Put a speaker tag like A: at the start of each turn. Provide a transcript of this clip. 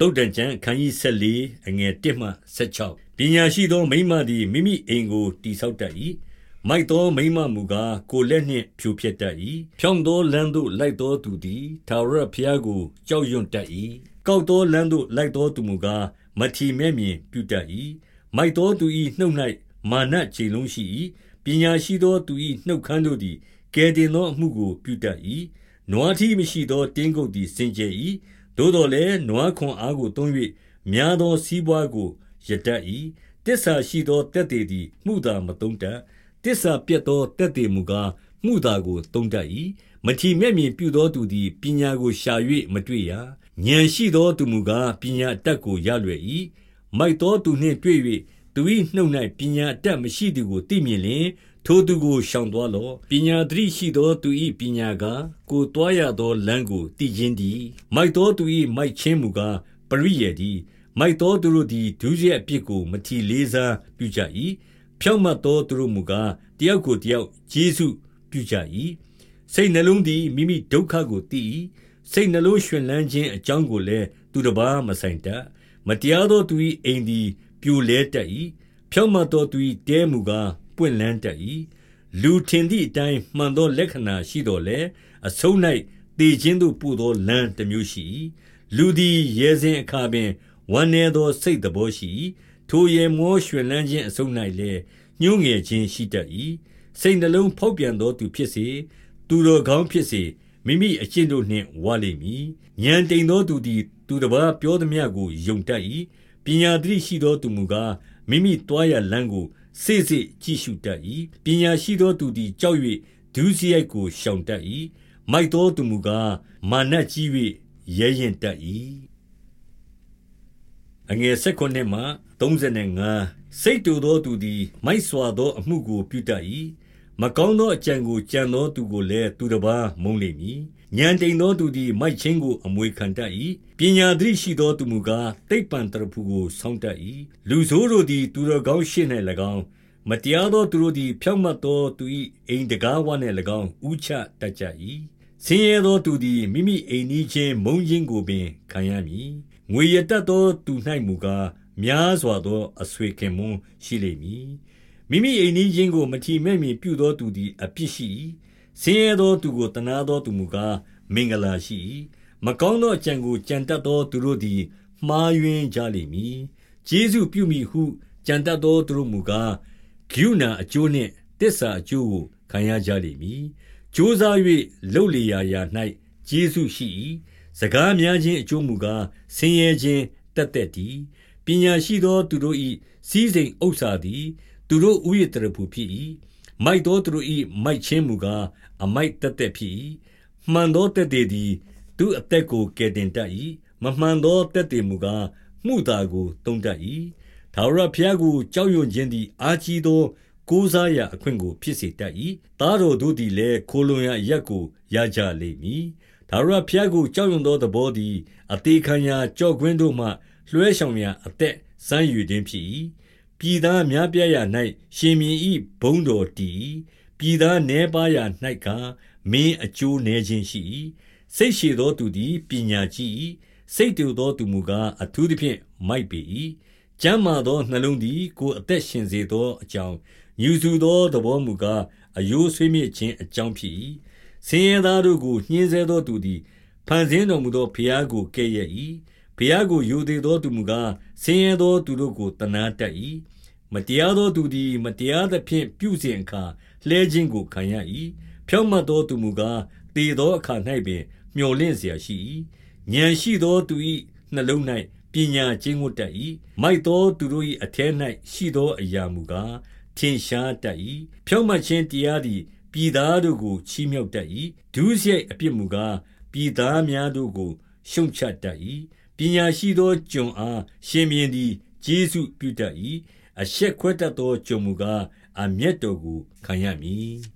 A: တုတ်တန်ကျန်ခန်းကြီး14အငယ်1မှ16ပညာရှိသောမိမသည်မိမိအိမ်ကိုတိဆောက်တတ်၏မိုက်သောမိမမူကားကိုလက်နှင့်ဖြိုဖျက်တတ်၏ဖြောင်းသောလမ်းသို့လိုက်သောသူသည်သာရဖျားကိုကြောက်ရွံ့တတ်၏ကောက်သောလမ်းသို့လိုက်သောသူမူကားမထီမဲ့မြင်ပြုတတ်၏မိုက်သောသူ၏နှုတ်၌မာနချိန်လုံးရှိ၏ပညာရှိသောသူ၏နှုတ်ခမ်းတို့သည်ကဲတင်သောအမှုကိုပြုတတ်၏နွားထီမရှိသောတင်းကုတ်သည်စင်ကြယ်၏ သို့တော်လည်းနွားခွန်အားကိုသုံး၍များသောစီးပွားကိုရတတ်၏တစ္ဆာရှိသောတက်သေးသည်မှုသာမတုံးတတ်တစ္ဆာပြတ်သောတက်သေးမူကားမှုသာကိုတုံးတတ်၏မထီမဲ့မြင်ပြုသောသူသည်ပညာကိုရှာ၍မတွေ့ရဉာဏ်ရှိသောသူမူကားပညာတတ်ကိုရလွယ်၏မိုက်သောသူနှင့်တွေ့၍ သူ၏နှုတ်၌ပညာတတ်မရှိသည်ကိုသိမြင်လျင်ထိုသူကိုရှောင်သွားလော့ပညာသတိရှိသောသူ၏ပညာကကိုတွားရသောလမ်းကိုတည်ခြင်းသည်မိုက်သောသူ၏မိုက်ချင်းမူကားပရိယေသည်မိုက်သောသူတို့သည်ဒုစရိုက်အပြစ်ကိုမထီလေးစားပြုကြ၏ဖြောင့်မတ်သောသူတို့မူကားတယောက်ကိုတယောက်ကျေးဇူးပြုကြ၏စိတ်နှလုံးသည်မိမိဒုက္ခကိုသိ၏စိတ်နှလုံးရှင်လန်းခြင်းအကြောင်းကိုလည်းသူတစ်ပါးမဆိုင်တတ်မတရားသောသူ၏အိမ်သည် ပြိုလဲတတ်၏ဖြောင့်မတ်သောသူ၏တဲမူကားပွင့်လန်းတတ်၏လူထင်သည့်အတိုင်းမှန်သောလက္ခဏာရှိတော်လဲအဆုံး၌တေခြင်းသို့ပို့သောလမ်းတစ်မျိုးရှိ၏လူသည်ရဲစဉ်အခါပင်ဝမ်းနည်းသောစိတ်တော်ရှိ၏ထိုရဲမောရွှင်လန်းခြင်းအဆုံး၌လည်းညှိုးငယ်ခြင်းရှိတတ်၏စိတ်နှလုံးဖောက်ပြန်သောသူဖြစ်စေသူတော်ကောင်းဖြစ်စေမိမိအကျင့်တို့နှင့်ဝါလိမ့်မည်ဉာဏ်တိမ်သောသူသည်သူတစ်ပါးပြောသည်များကိုယုံတတ်၏ ပညာသတိရှိသောသူမူကားမိမိတွားရလမ်းကိုစေ့စေ့ကြည့်ရှုတတ်၏ပညာရှိသောသူသည်ကြောက်၍ဒုစရိုက်ကိုရှောင်တတ်၏မိုက်သောသူမူကားမာနကြီး၍ရဲရင်တတ်၏အငယ်၁၉မှ35စိတ်တူသောသူသည် မိုက်စွာသောအမှုကိုပြုတတ်၏ မကောင်းသောအကြံကိုကြံသောသူကိုလည်းသူတစ်ပါးမုန်းလိမ့်မည်ဉာဏ်တိမ်သောသူသည်မိုက်ချင်းကိုအမွေခံတတ်၏ပညာသတိရှိသောသူမူကားတိတ်ပံတရဖူကိုဆောင်းတတ်၏လူဆိုးတို့သည်သူတော်ကောင်းရှေ့၌၎င်းမတရားသောသူတို့သည်ဖြောင့်မတ်သောသူ၏အိမ်တကားဝနှင့်၎င်းဥချတတ်ကြ၏ဆင်းရဲသောသူသည်မိမိအိမ်နီးချင်းမုန်းခြင်းကိုပင်ခံရမည်ငွေရတတ်သောသူ၌မူကားများစွာသောအဆွေခင်မွန်းရှိလိမ့်မည် မိမိအိမ်နီးချင်းကိုမထီမဲ့မြင်ပြုသောသူသည်အပြစ်ရှိ၏ဆင်းရဲသောသူကိုတနာသောသူမူကားမင်္ဂလာရှိ၏မကောင်းသောအကြံကိုကြံတတ်သောသူတို့သည်မှားယွင်းကြလိမ့်မည်ကျေးဇူးပြုမိဟုကြံတတ်သောသူတို့မူကားဂိုဏအကျိုးနှင့်တစ္ဆာအကျိုးကိုခံရကြလိမ့်မည်ကြိုးစား၍လှုပ်လေရာရာ၌ကျေးဇူးရှိ၏စကားများခြင်းအကျိုးမူကားဆင်းရဲခြင်းတက်တက်တည်ပညာရှိသောသူတို့၏စည်းစိမ်ဥစ္စာသည် သူတို့ဥယျာတရဖူဖြစ်၏မိုက်သောသူတို့၏မိုက်ခြင်းမူကားအမိုက်တက်တက်ဖြစ်၏မှန်သောတက်သေးသည် သူအသက်ကိုကယ်တင်တတ်၏မမှန်သောတက်သေးမူကားမှုသာကိုတုံးတတ်၏ထာဝရဘုရားကိုကြောက်ရွံ့ခြင်းသည်အာကြီးသောကိုးစားရာအခွင့်ကိုဖြစ်စေတတ်၏သားတော်တို့သည်လည်းခိုလွန်ရာရက်ကိုရကြလိမ့်မည်ထာဝရဘုရားကိုကြောက်ရွံ့သောသဘောသည်အသေးခံရာကြော့ကွင်းတို့မှလွှဲဆောင်ရာအသက်စမ်းယူခြင်းဖြစ်၏ ပြည်သားများပြားရာ၌ရှင်မြင်း၏ဘုံတော်တည်ပြည်သားနှဲပါရာ၌ကမင်းအကျိုးနည်းခြင်းရှိ၏စိတ်ရှိသောသူသည်ပညာကြီး၏စိတ်တူသောသူမူကားအထူးသဖြင့်မိုက်ပေ၏ကျမ်းမာသောနှလုံးသည်ကိုယ်အသက်ရှင်စေသောအကြောင်းညူစုသောသဘောမူကားအယိုးဆွေးမြေ့ခြင်းအကြောင်းဖြစ်၏ဆင်းရဲသားတို့ကိုညှင်းဆဲသောသူသည်ဖန်ဆင်းတော်မူသောဘုရားကိုကဲ့ရဲ့၏ ဘုရားကိုယိုသေးသောသူမူကားဆင်းရဲသောသူတို့ကိုတနာတတ်၏မတရားသောသူသည်မတရားသဖြင့်ပြုစဉ်အခါလှဲခြင်းကိုခံရ၏ဖြောင့်မတ်သောသူမူကားတည်သောအခါ၌ပင်မျော်လင့်เสียရှိ၏ဉာဏ်ရှိသောသူ၏နှလုံး၌ပညာကျင့်ဝတ်တတ်၏မိုက်သောသူတို့၏အထဲ၌ရှိသောအရာမူကားထင်ရှားတတ်၏ဖြောင့်မတ်ခြင်းတရားသည်ပြည်သားတို့ကိုချီးမြှောက်တတ်၏ဒုစရိုက်အပြစ်မူကားပြည်သားများတို့ကိုရှုံချတတ်၏ ပညာရှိသောကျွန်အားရှင်မြင်းသည်ကျေးဇူးပြုတတ်၏အရှက်ခွဲတတ်သောကျွန်မူကားအမျက်တော်ကိုခံရမည်